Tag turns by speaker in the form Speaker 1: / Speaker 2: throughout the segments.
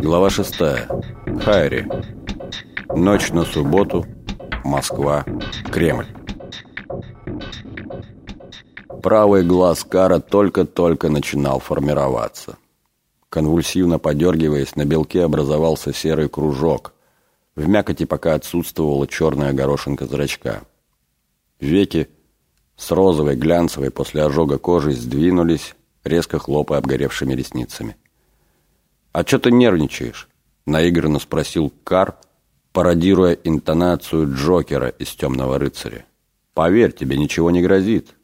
Speaker 1: Глава 6. Хайри. Ночь на субботу. Москва. Кремль. Правый глаз Кара только-только начинал формироваться. Конвульсивно подергиваясь, на белке образовался серый кружок. В мякоти пока отсутствовала черная горошинка зрачка. Веки с розовой, глянцевой после ожога кожи сдвинулись, резко хлопая обгоревшими ресницами. «А что ты нервничаешь?» — наигранно спросил Кар, пародируя интонацию Джокера из «Темного рыцаря». «Поверь, тебе ничего не грозит».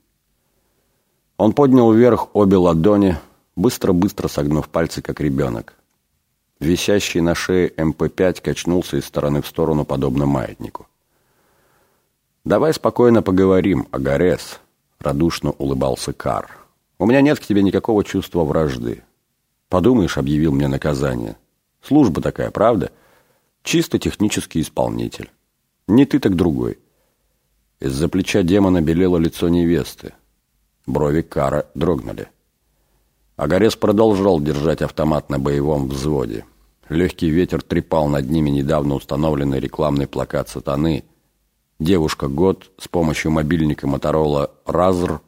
Speaker 1: Он поднял вверх обе ладони, быстро-быстро согнув пальцы, как ребенок. Висящий на шее МП-5 качнулся из стороны в сторону, подобно маятнику. «Давай спокойно поговорим, Агарес», — радушно улыбался Кар. «У меня нет к тебе никакого чувства вражды. Подумаешь, объявил мне наказание. Служба такая, правда? Чисто технический исполнитель. Не ты, так другой». Из-за плеча демона белело лицо невесты. Брови Кара дрогнули. Агарес продолжал держать автомат на боевом взводе. Легкий ветер трепал над ними недавно установленный рекламный плакат «Сатаны». Девушка Год с помощью мобильника Моторола «Разр»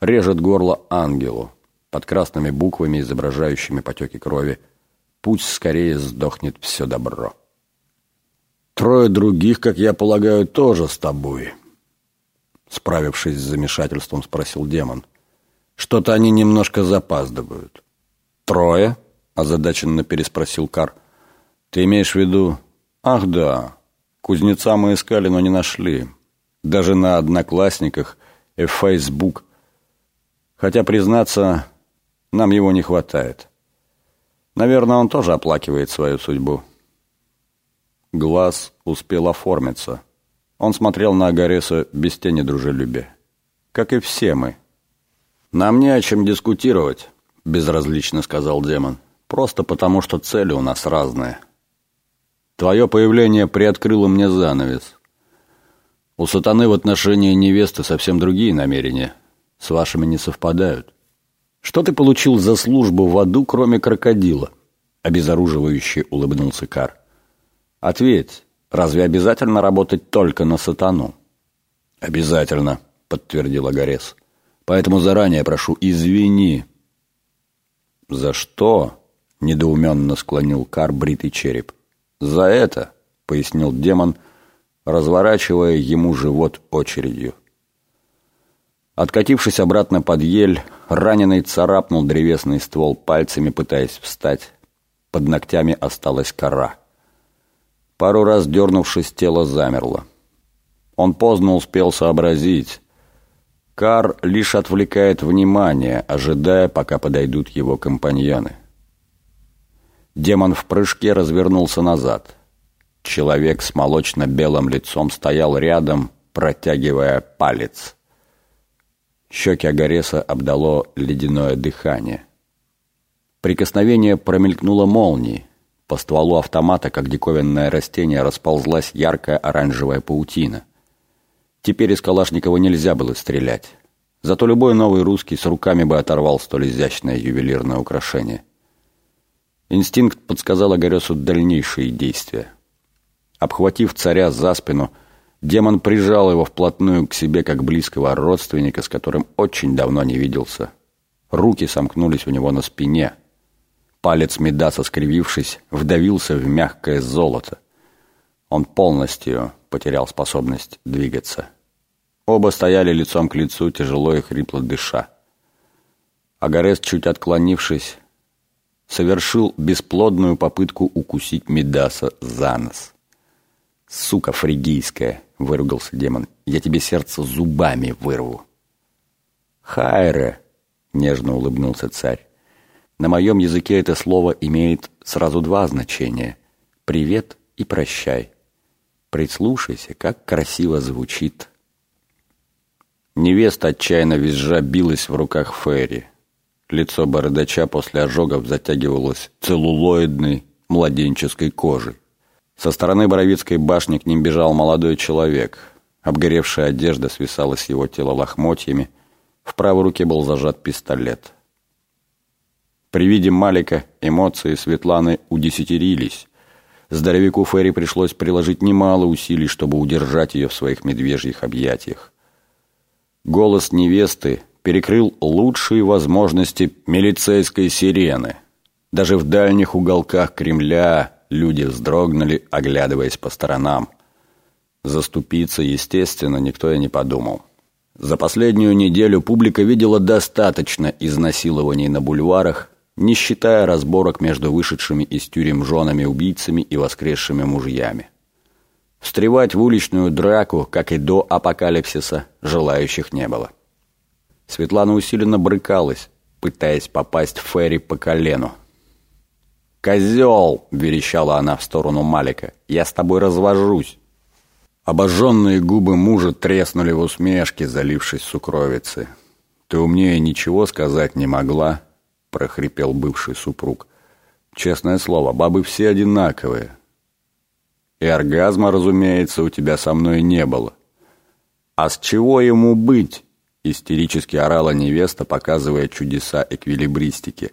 Speaker 1: режет горло ангелу под красными буквами, изображающими потеки крови. Пусть скорее сдохнет все добро. «Трое других, как я полагаю, тоже с тобой», справившись с замешательством, спросил демон. Что-то они немножко запаздывают. Трое? озадаченно переспросил Кар. Ты имеешь в виду... Ах, да. Кузнеца мы искали, но не нашли. Даже на Одноклассниках и в Facebook. Хотя, признаться, нам его не хватает. Наверное, он тоже оплакивает свою судьбу. Глаз успел оформиться. Он смотрел на Агареса без тени дружелюбия. Как и все мы. «Нам не о чем дискутировать», — безразлично сказал демон. «Просто потому, что цели у нас разные. Твое появление приоткрыло мне занавес. У сатаны в отношении невесты совсем другие намерения. С вашими не совпадают. Что ты получил за службу в аду, кроме крокодила?» Обезоруживающе улыбнулся Кар. «Ответь, разве обязательно работать только на сатану?» «Обязательно», — подтвердил Агарес. Поэтому заранее прошу, извини». «За что?» — недоуменно склонил Кар бритый череп. «За это», — пояснил демон, разворачивая ему живот очередью. Откатившись обратно под ель, раненый царапнул древесный ствол пальцами, пытаясь встать. Под ногтями осталась кора. Пару раз дернувшись, тело замерло. Он поздно успел сообразить. Кар лишь отвлекает внимание, ожидая, пока подойдут его компаньоны. Демон в прыжке развернулся назад. Человек с молочно-белым лицом стоял рядом, протягивая палец. Щеки Агареса обдало ледяное дыхание. Прикосновение промелькнуло молнией. По стволу автомата, как диковинное растение, расползлась яркая оранжевая паутина. Теперь из Калашникова нельзя было стрелять. Зато любой новый русский с руками бы оторвал столь изящное ювелирное украшение. Инстинкт подсказал Огаресу дальнейшие действия. Обхватив царя за спину, демон прижал его вплотную к себе, как близкого родственника, с которым очень давно не виделся. Руки сомкнулись у него на спине. Палец Медаса, скривившись, вдавился в мягкое золото. Он полностью потерял способность двигаться. Оба стояли лицом к лицу, тяжело и хрипло дыша. Агарес, чуть отклонившись, совершил бесплодную попытку укусить Медаса за нос. «Сука фригийская!» — выругался демон. «Я тебе сердце зубами вырву!» «Хайре!» — нежно улыбнулся царь. «На моем языке это слово имеет сразу два значения — «привет» и «прощай». Прислушайся, как красиво звучит. Невеста отчаянно визжа билась в руках Ферри. Лицо бородача после ожогов затягивалось целлулоидной младенческой кожей. Со стороны Боровицкой башни к ним бежал молодой человек. Обгоревшая одежда свисала с его тела лохмотьями. В правой руке был зажат пистолет. При виде Малика эмоции Светланы удесятерились. Здоровяку Ферри пришлось приложить немало усилий, чтобы удержать ее в своих медвежьих объятиях. Голос невесты перекрыл лучшие возможности милицейской сирены. Даже в дальних уголках Кремля люди вздрогнули, оглядываясь по сторонам. Заступиться, естественно, никто и не подумал. За последнюю неделю публика видела достаточно изнасилований на бульварах, не считая разборок между вышедшими из тюрем женами-убийцами и воскресшими мужьями. Встревать в уличную драку, как и до апокалипсиса, желающих не было. Светлана усиленно брыкалась, пытаясь попасть в Ферри по колену. «Козел!» — верещала она в сторону Малика. «Я с тобой развожусь!» Обожженные губы мужа треснули в усмешке, залившись сукровицы. «Ты умнее ничего сказать не могла?» прохрипел бывший супруг. «Честное слово, бабы все одинаковые. И оргазма, разумеется, у тебя со мной не было. А с чего ему быть?» Истерически орала невеста, показывая чудеса эквилибристики.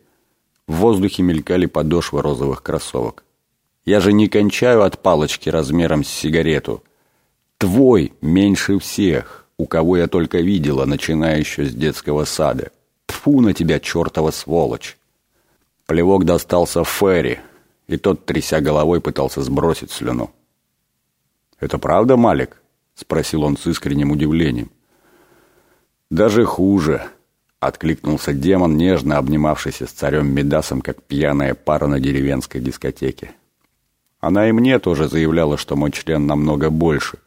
Speaker 1: В воздухе мелькали подошвы розовых кроссовок. «Я же не кончаю от палочки размером с сигарету. Твой меньше всех, у кого я только видела, начиная еще с детского сада. Тфу на тебя, чертова сволочь!» Плевок достался Ферри, и тот, тряся головой, пытался сбросить слюну. «Это правда, Малик?» — спросил он с искренним удивлением. «Даже хуже», — откликнулся демон, нежно обнимавшийся с царем Медасом, как пьяная пара на деревенской дискотеке. Она и мне тоже заявляла, что мой член намного больше,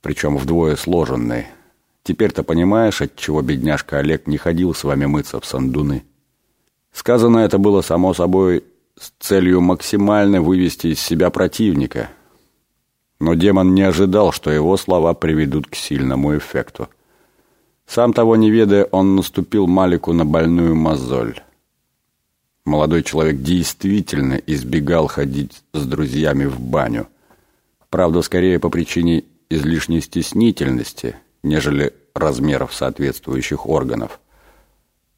Speaker 1: причем вдвое сложенный, Теперь-то понимаешь, отчего бедняжка Олег не ходил с вами мыться в сандуны. Сказано это было, само собой, с целью максимально вывести из себя противника. Но демон не ожидал, что его слова приведут к сильному эффекту. Сам того не ведая, он наступил Малику на больную мозоль. Молодой человек действительно избегал ходить с друзьями в баню. Правда, скорее по причине излишней стеснительности – нежели размеров соответствующих органов.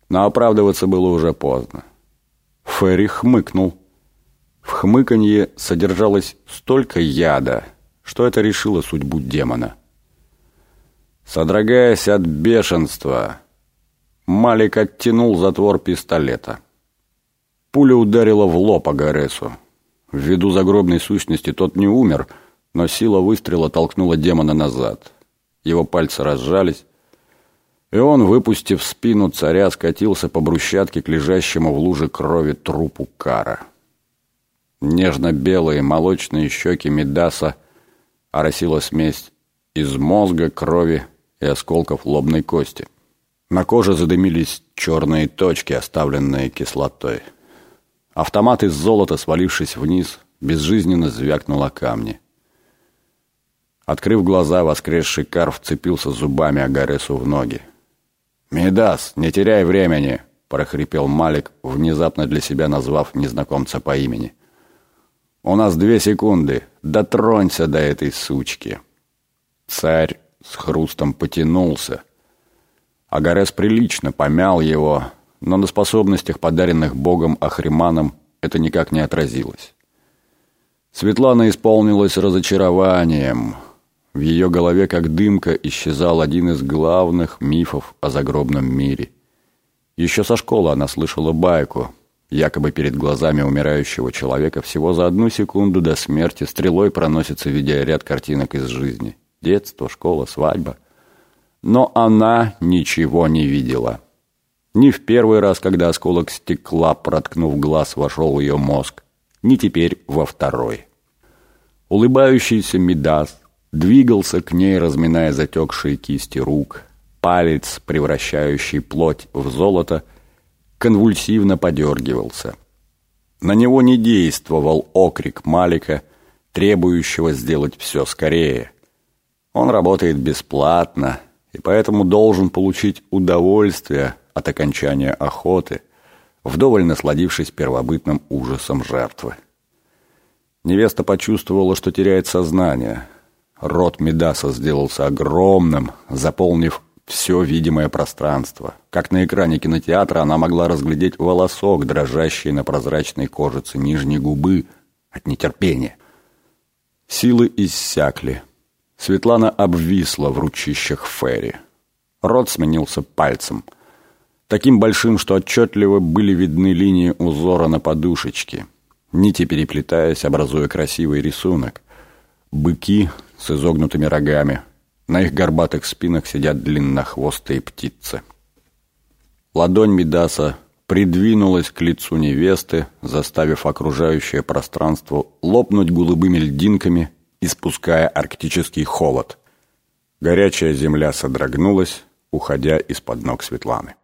Speaker 1: Но оправдываться было уже поздно. Ферри хмыкнул. В хмыканье содержалось столько яда, что это решило судьбу демона. Содрогаясь от бешенства, Малик оттянул затвор пистолета. Пуля ударила в лоб Агаресу. Ввиду загробной сущности тот не умер, но сила выстрела толкнула демона назад. Его пальцы разжались, и он, выпустив спину царя, скатился по брусчатке к лежащему в луже крови трупу Кара. Нежно-белые молочные щеки Медаса оросила смесь из мозга, крови и осколков лобной кости. На коже задымились черные точки, оставленные кислотой. Автомат из золота, свалившись вниз, безжизненно звякнул о камни. Открыв глаза, воскресший Кар вцепился зубами Агаресу в ноги. «Мидас, не теряй времени!» — прохрипел Малик, внезапно для себя назвав незнакомца по имени. «У нас две секунды. Дотронься до этой сучки!» Царь с хрустом потянулся. Агарес прилично помял его, но на способностях, подаренных богом Ахриманом, это никак не отразилось. Светлана исполнилась разочарованием — в ее голове, как дымка, исчезал один из главных мифов о загробном мире. Еще со школы она слышала байку. Якобы перед глазами умирающего человека всего за одну секунду до смерти стрелой проносится видеоряд картинок из жизни. Детство, школа, свадьба. Но она ничего не видела. Ни в первый раз, когда осколок стекла, проткнув глаз, вошел в ее мозг, ни теперь во второй. Улыбающийся Мидас, двигался к ней, разминая затекшие кисти рук. Палец, превращающий плоть в золото, конвульсивно подергивался. На него не действовал окрик Малика, требующего сделать все скорее. Он работает бесплатно и поэтому должен получить удовольствие от окончания охоты, вдоволь насладившись первобытным ужасом жертвы. Невеста почувствовала, что теряет сознание – Рот Медаса сделался огромным, заполнив все видимое пространство. Как на экране кинотеатра она могла разглядеть волосок, дрожащий на прозрачной кожице нижней губы от нетерпения. Силы иссякли. Светлана обвисла в ручищах Ферри. Рот сменился пальцем. Таким большим, что отчетливо были видны линии узора на подушечке. Нити переплетаясь, образуя красивый рисунок. Быки с изогнутыми рогами. На их горбатых спинах сидят длиннохвостые птицы. Ладонь Мидаса придвинулась к лицу невесты, заставив окружающее пространство лопнуть голубыми льдинками, испуская арктический холод. Горячая земля содрогнулась, уходя из-под ног Светланы.